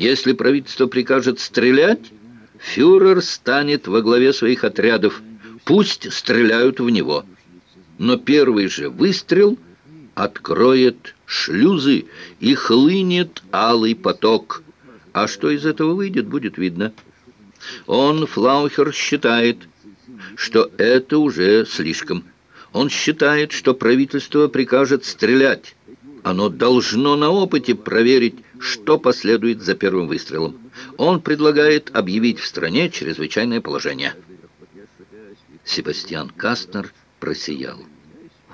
Если правительство прикажет стрелять, фюрер станет во главе своих отрядов. Пусть стреляют в него. Но первый же выстрел откроет шлюзы и хлынет алый поток. А что из этого выйдет, будет видно. Он, Флаухер, считает, что это уже слишком. Он считает, что правительство прикажет стрелять. Оно должно на опыте проверить, что последует за первым выстрелом. Он предлагает объявить в стране чрезвычайное положение. Себастьян Кастнер просиял.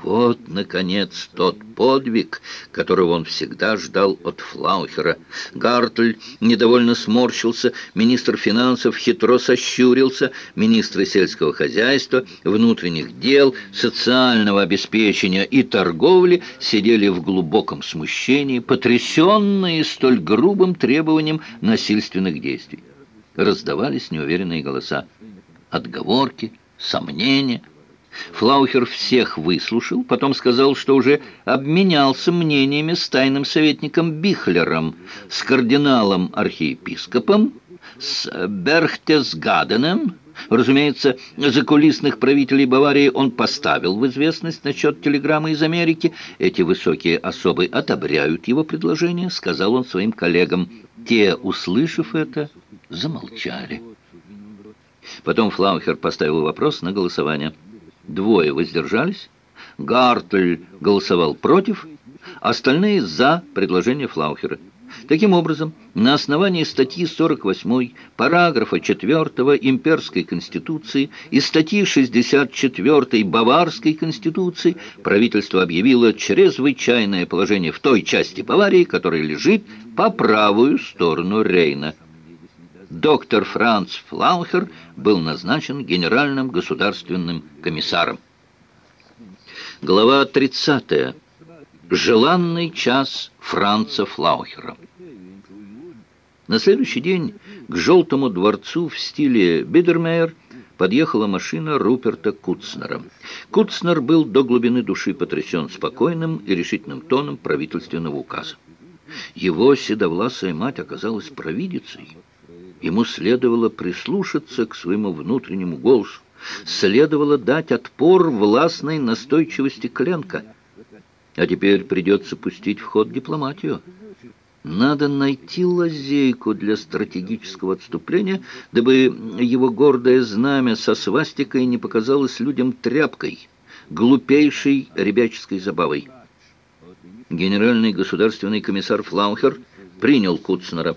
Вот, наконец, тот подвиг, которого он всегда ждал от Флаухера. Гартль недовольно сморщился, министр финансов хитро сощурился, министры сельского хозяйства, внутренних дел, социального обеспечения и торговли сидели в глубоком смущении, потрясенные столь грубым требованием насильственных действий. Раздавались неуверенные голоса, отговорки, сомнения – Флаухер всех выслушал, потом сказал, что уже обменялся мнениями с тайным советником Бихлером, с кардиналом-архиепископом, с Берхтесгаденом. Разумеется, закулисных правителей Баварии он поставил в известность насчет телеграммы из Америки. Эти высокие особы одобряют его предложение, сказал он своим коллегам. Те, услышав это, замолчали. Потом Флаухер поставил вопрос на голосование двое воздержались, Гартль голосовал против, остальные за предложение Флаухера. Таким образом, на основании статьи 48 параграфа 4 Имперской Конституции и статьи 64 Баварской Конституции правительство объявило чрезвычайное положение в той части Баварии, которая лежит по правую сторону Рейна. Доктор Франц Флаухер был назначен генеральным государственным комиссаром. Глава 30. Желанный час Франца Флаухера. На следующий день к Желтому дворцу в стиле Бидермейер подъехала машина Руперта Куцнера. Куцнер был до глубины души потрясен спокойным и решительным тоном правительственного указа. Его седовласая мать оказалась провидицей. Ему следовало прислушаться к своему внутреннему голосу, следовало дать отпор властной настойчивости Кленка. А теперь придется пустить в ход дипломатию. Надо найти лазейку для стратегического отступления, дабы его гордое знамя со свастикой не показалось людям тряпкой, глупейшей ребяческой забавой. Генеральный государственный комиссар Флаухер принял Куцнера.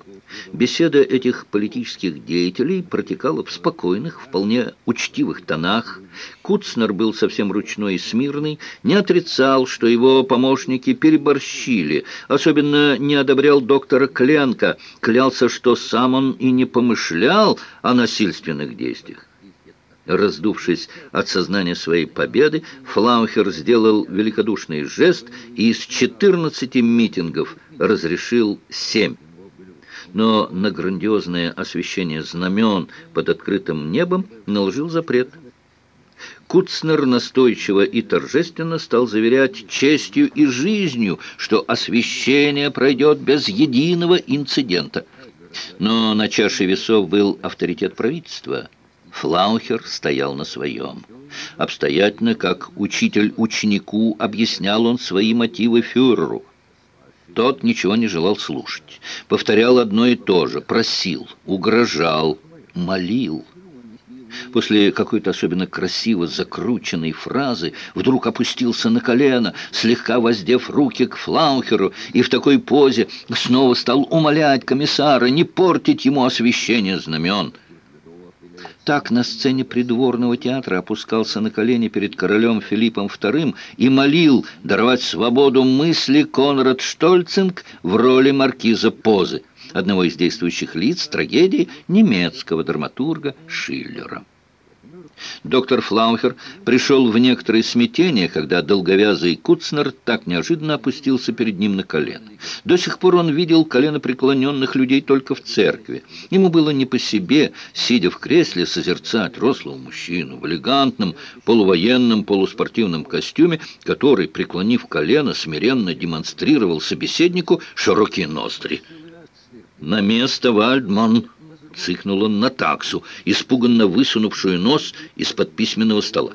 Беседа этих политических деятелей протекала в спокойных, вполне учтивых тонах. Куцнер был совсем ручной и смирный, не отрицал, что его помощники переборщили, особенно не одобрял доктора Кленка, клялся, что сам он и не помышлял о насильственных действиях. Раздувшись от сознания своей победы, Флаухер сделал великодушный жест и из 14 митингов разрешил семь но на грандиозное освещение знамен под открытым небом наложил запрет. Куцнер настойчиво и торжественно стал заверять честью и жизнью, что освещение пройдет без единого инцидента. Но на чаше весов был авторитет правительства. Флаухер стоял на своем. Обстоятельно, как учитель ученику, объяснял он свои мотивы фюреру. Тот ничего не желал слушать. Повторял одно и то же. Просил, угрожал, молил. После какой-то особенно красиво закрученной фразы вдруг опустился на колено, слегка воздев руки к Флаухеру, и в такой позе снова стал умолять комиссара не портить ему освещение знамен. Так на сцене придворного театра опускался на колени перед королем Филиппом II и молил даровать свободу мысли Конрад Штольцинг в роли маркиза Позы, одного из действующих лиц трагедии немецкого драматурга Шиллера. Доктор Флаухер пришел в некоторое смятение, когда долговязый Куцнер так неожиданно опустился перед ним на колено. До сих пор он видел коленопреклоненных людей только в церкви. Ему было не по себе, сидя в кресле, созерцать рослого мужчину в элегантном, полувоенном, полуспортивном костюме, который, преклонив колено, смиренно демонстрировал собеседнику широкие ноздри. «На место, Вальдман!» — цыкнул он на таксу, испуганно высунувшую нос из-под письменного стола.